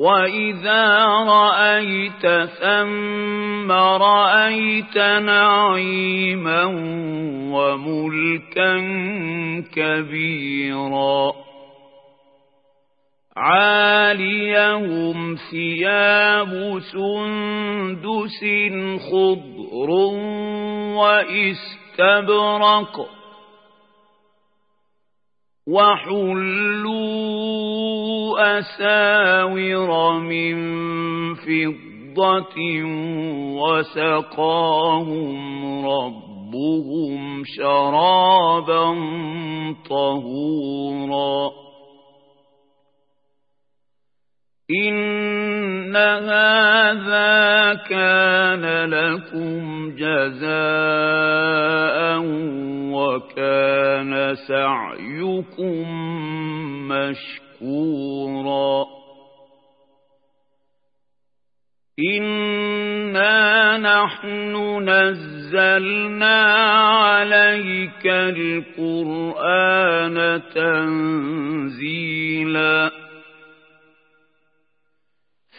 وَإِذَا رَأَيْتَ ثَمَّ رَأَيْتَ نَعِيمًا وَمُلْكًا كَبِيرًا عَالِيَهُمْ ثِيَابُ سُندُسٍ خُضْرٌ وَإِسْتَبْرَقٌ وَحُلُّوا أَسَاوِرَ مِن فِضَّةٍ وَسَقَاهُمْ رَبُّهُمْ شَرَابًا طَهُورًا. إِنَّ هَذَا كَانَ لَكُمْ جَزَاءً وَكَانَ سَعْيُكُمْ مَشْكُورًا. إِنَّا نَحْنُ نَزَّلْنَا عَلَيْكَ الْقُرْآنَ تَنزِيلًا.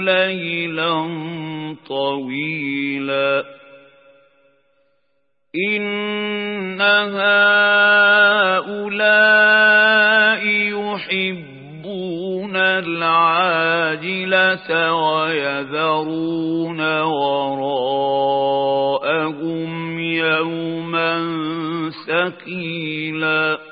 ليلا طويلا. إن هؤلاء يحبون العاجلة ويذرون وراءهم يوما ثقيلا.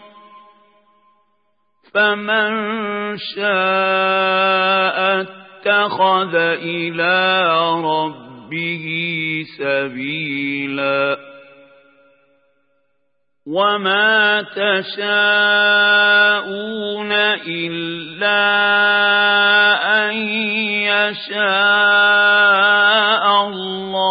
فمن شاء اتخذ إلى ربه سبيلا. وما تشاءون إلا أن يشاء الله.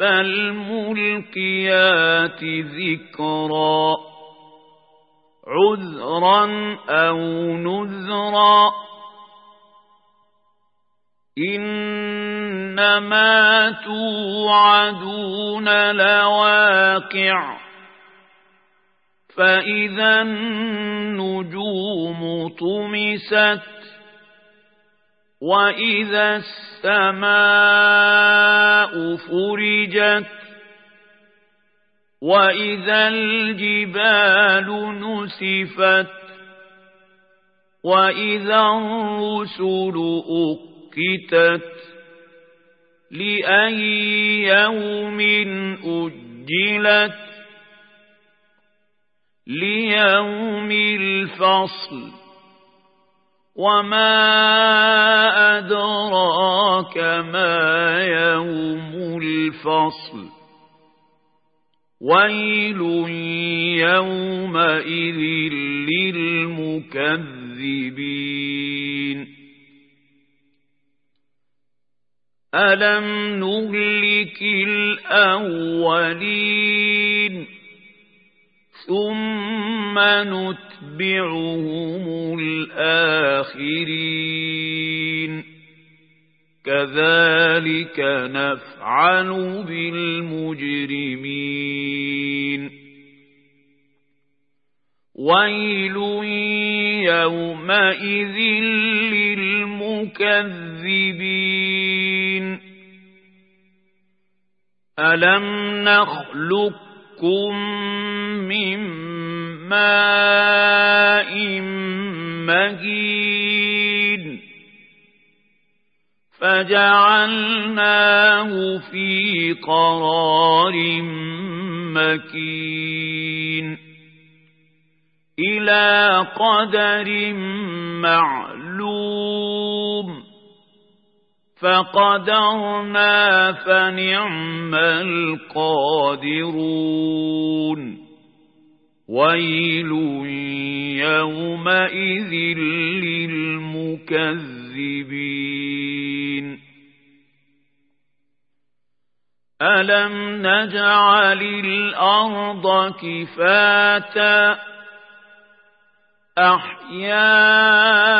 فالملقيات ذكرا عذرا أو نذرا إنما توعدون لواقع فإذا النجوم طمست وإذا السماء فرجت وإذا الجبال نسفت وإذا الرسل أقتت لأي يوم أجلت ليوم الفصل وما أدراك ما يوم الفصل ويل يومئذ للمكذبين ألم نهلك الأولين ثم نتبعهم الآخرين. كذلك نفعل بالمجرمين. ويل يومئذ للمكذبين. ألم نخلقكم من ماء مهين فجعلناه في قرار مكين إلى قدر معلوم فقدرنا فنعم القادرون ويل يومئذ للمكذبين ألم نجعل الأرض كفاتا أحياء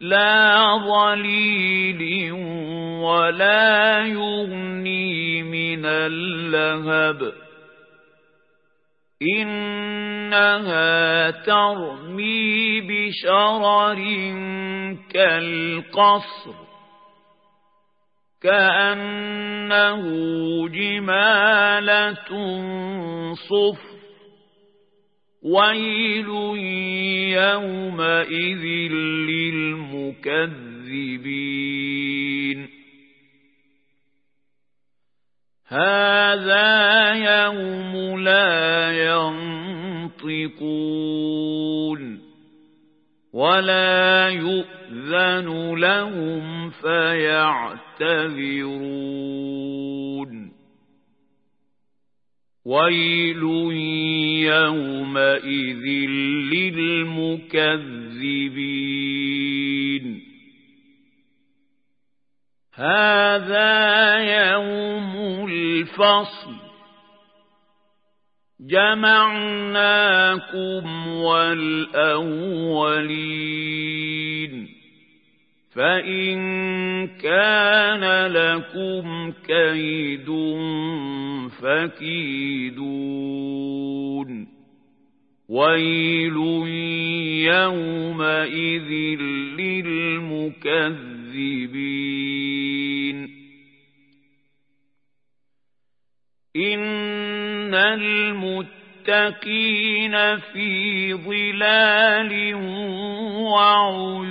لا ظليل ولا يغني من اللهب. إنها ترمي بشرر كالقصر كأنه جمالة صفر. ويل يومئذ للمكذبين. هذا يوم لا ينطقون ولا يؤذن لهم فيعتذرون. ويل يومئذ للمكذبين هذا يوم الفصل جمعناكم والأولين فإن كان لكم كيد فكيدون ويل يومئذ للمكذبين إن المتقين في ظلال وعيون